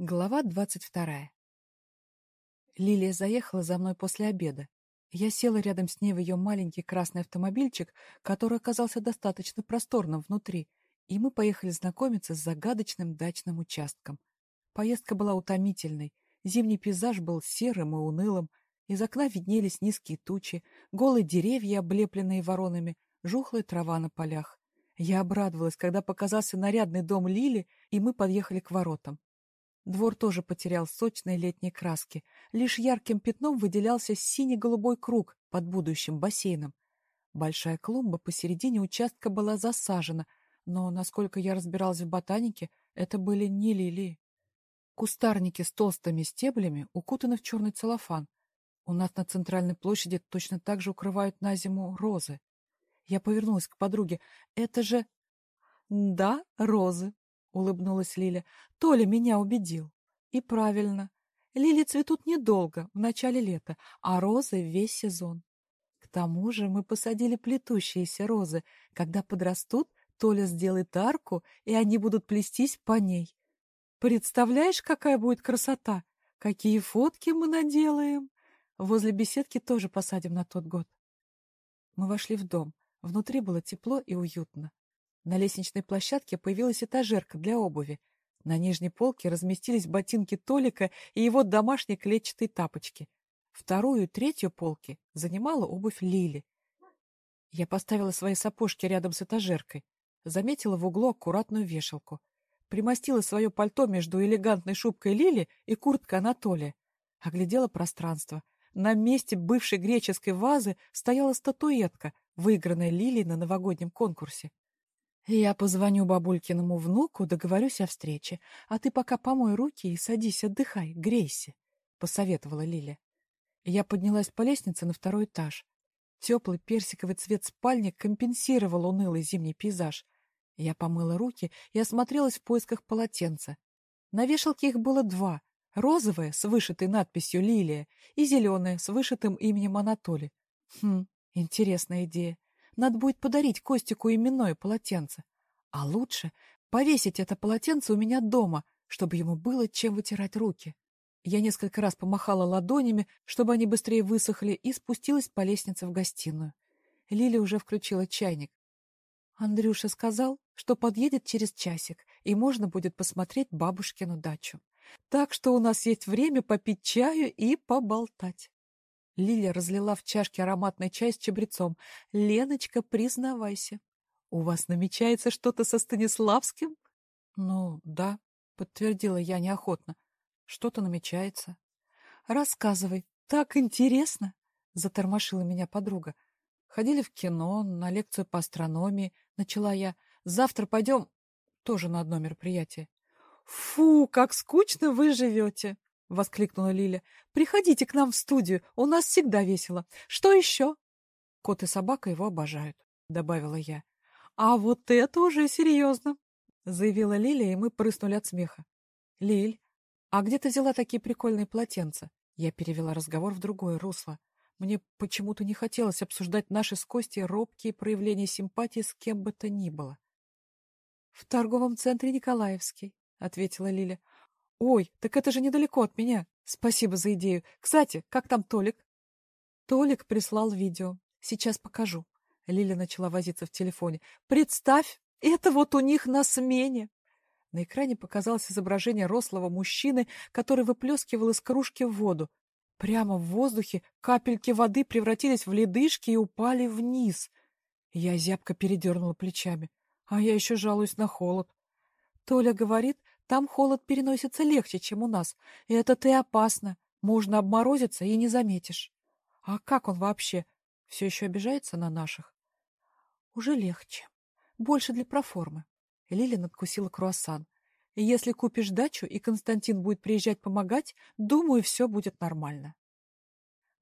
Глава двадцать вторая. Лилия заехала за мной после обеда. Я села рядом с ней в ее маленький красный автомобильчик, который оказался достаточно просторным внутри, и мы поехали знакомиться с загадочным дачным участком. Поездка была утомительной. Зимний пейзаж был серым и унылым. Из окна виднелись низкие тучи, голые деревья, облепленные воронами, жухлая трава на полях. Я обрадовалась, когда показался нарядный дом Лили, и мы подъехали к воротам. Двор тоже потерял сочные летние краски. Лишь ярким пятном выделялся синий-голубой круг под будущим бассейном. Большая клумба посередине участка была засажена, но, насколько я разбиралась в ботанике, это были не лилии. Кустарники с толстыми стеблями укутаны в черный целлофан. У нас на центральной площади точно так же укрывают на зиму розы. Я повернулась к подруге. «Это же...» «Да, розы», — улыбнулась Лиля. «Толя меня убедил». «И правильно. Лили цветут недолго, в начале лета, а розы весь сезон. К тому же мы посадили плетущиеся розы. Когда подрастут, Толя сделает арку, и они будут плестись по ней. Представляешь, какая будет красота? Какие фотки мы наделаем? Возле беседки тоже посадим на тот год». Мы вошли в дом. Внутри было тепло и уютно. На лестничной площадке появилась этажерка для обуви. На нижней полке разместились ботинки Толика и его домашние клетчатые тапочки. Вторую и третью полки занимала обувь Лили. Я поставила свои сапожки рядом с этажеркой, заметила в углу аккуратную вешалку, примостила свое пальто между элегантной шубкой Лили и курткой Анатолия, оглядела пространство. На месте бывшей греческой вазы стояла статуэтка, выигранная Лилией на новогоднем конкурсе. Я позвоню бабулькиному внуку, договорюсь о встрече, а ты пока помой руки и садись, отдыхай, грейся, — посоветовала Лиля. Я поднялась по лестнице на второй этаж. Теплый персиковый цвет спальни компенсировал унылый зимний пейзаж. Я помыла руки и осмотрелась в поисках полотенца. На вешалке их было два — розовое с вышитой надписью «Лилия» и зеленое с вышитым именем Анатолий. Хм, интересная идея. Надо будет подарить Костику именное полотенце. А лучше повесить это полотенце у меня дома, чтобы ему было чем вытирать руки. Я несколько раз помахала ладонями, чтобы они быстрее высохли, и спустилась по лестнице в гостиную. Лиля уже включила чайник. Андрюша сказал, что подъедет через часик, и можно будет посмотреть бабушкину дачу. Так что у нас есть время попить чаю и поболтать. Лиля разлила в чашке ароматный чай с чабрецом. «Леночка, признавайся, у вас намечается что-то со Станиславским?» «Ну, да», — подтвердила я неохотно. «Что-то намечается». «Рассказывай, так интересно!» — затормошила меня подруга. «Ходили в кино, на лекцию по астрономии», — начала я. «Завтра пойдем...» Тоже на одно мероприятие. «Фу, как скучно вы живете!» — воскликнула Лиля. «Приходите к нам в студию, у нас всегда весело. Что еще?» «Кот и собака его обожают», — добавила я. «А вот это уже серьезно», — заявила Лиля, и мы прыснули от смеха. «Лиль, а где ты взяла такие прикольные полотенца?» Я перевела разговор в другое русло. Мне почему-то не хотелось обсуждать наши с Костей робкие проявления симпатии с кем бы то ни было. «В торговом центре Николаевский», — ответила Лиля. «Ой, так это же недалеко от меня. Спасибо за идею. Кстати, как там Толик?» Толик прислал видео. Сейчас покажу. Лиля начала возиться в телефоне. «Представь, это вот у них на смене!» На экране показалось изображение рослого мужчины, который выплескивал из кружки в воду. Прямо в воздухе капельки воды превратились в ледышки и упали вниз. Я зябко передернула плечами. А я еще жалуюсь на холод. Толя говорит, там холод переносится легче, чем у нас, и это ты опасно. Можно обморозиться и не заметишь. А как он вообще? Все еще обижается на наших? Уже легче. Больше для проформы. Лиля надкусила круассан. И если купишь дачу, и Константин будет приезжать помогать, думаю, все будет нормально.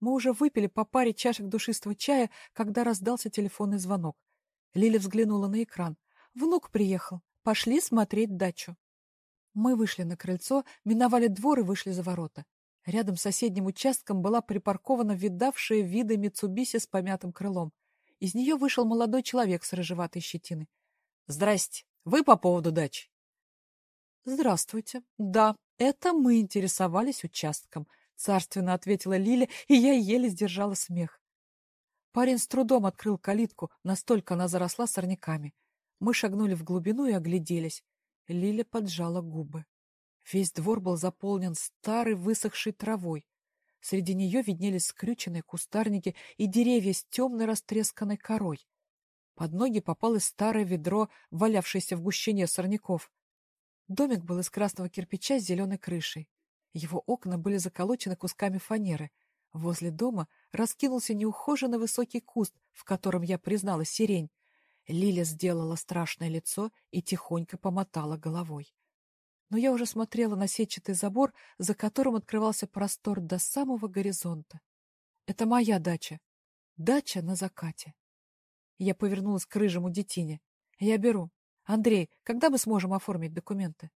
Мы уже выпили по паре чашек душистого чая, когда раздался телефонный звонок. Лиля взглянула на экран. Внук приехал. Пошли смотреть дачу. Мы вышли на крыльцо, миновали двор и вышли за ворота. Рядом с соседним участком была припаркована видавшая виды Митсубиси с помятым крылом. Из нее вышел молодой человек с рыжеватой щетиной. — Здрасте. Вы по поводу дачи? Здравствуйте. Да, это мы интересовались участком, царственно ответила Лиля, и я еле сдержала смех. Парень с трудом открыл калитку, настолько она заросла сорняками. Мы шагнули в глубину и огляделись. Лиля поджала губы. Весь двор был заполнен старой высохшей травой. Среди нее виднелись скрюченные кустарники и деревья с темной растресканной корой. Под ноги попалось старое ведро, валявшееся в гущине сорняков. Домик был из красного кирпича с зеленой крышей. Его окна были заколочены кусками фанеры. Возле дома раскинулся неухоженный высокий куст, в котором я признала сирень. Лиля сделала страшное лицо и тихонько помотала головой. Но я уже смотрела на сетчатый забор, за которым открывался простор до самого горизонта. Это моя дача. Дача на закате. Я повернулась к рыжему детине. Я беру. Андрей, когда мы сможем оформить документы?